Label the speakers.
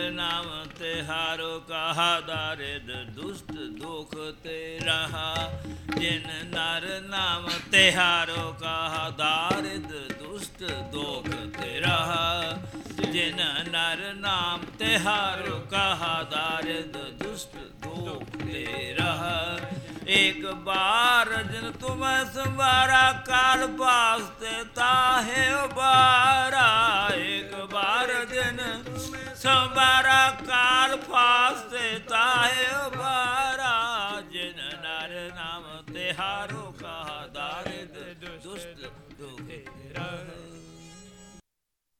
Speaker 1: ਨਾਮ ਤੇ ਹਾਰੋ ਕਹਾ ਦਾਰਿਦ ਦੁਸਤ ਦੁਖ ਤੇ ਰਹਾ। ਜਿਨ ਨਰ ਨਾਮ ਤੇ ਹਾਰੋ ਕਹਾ ਦਾਰਿਦ, ਦੁਸ਼ਟ ਦੁਖ ਤੇ ਰਹਾ। ਜਿਨ ਨਰ ਨਾਮ ਤੇ ਹਾਰੋ ਕਹਾ ਦਾਰਿਦ, ਦੁਸ਼ਟ ਦੁਖ ਤੇ ਰਹਾ। ਇੱਕ ਬਾਰ ਜਨ ਤੁਮ ਸੰਵਾਰਾ, ਕਾਲ ਵਾਸਤੇ ਸਭਾਰਾ ਕਾਲ ਫਾਸ ਤੇ ਤਾਏ ਬਾਰਾ, ਜਿਨ ਨਰ ਨਾਮ ਤੇ ਹਾਰੋ ਕਹਾ ਦਾਰਿਦ, ਦੁਸ਼ਟ ਦੁਖ ਰਹ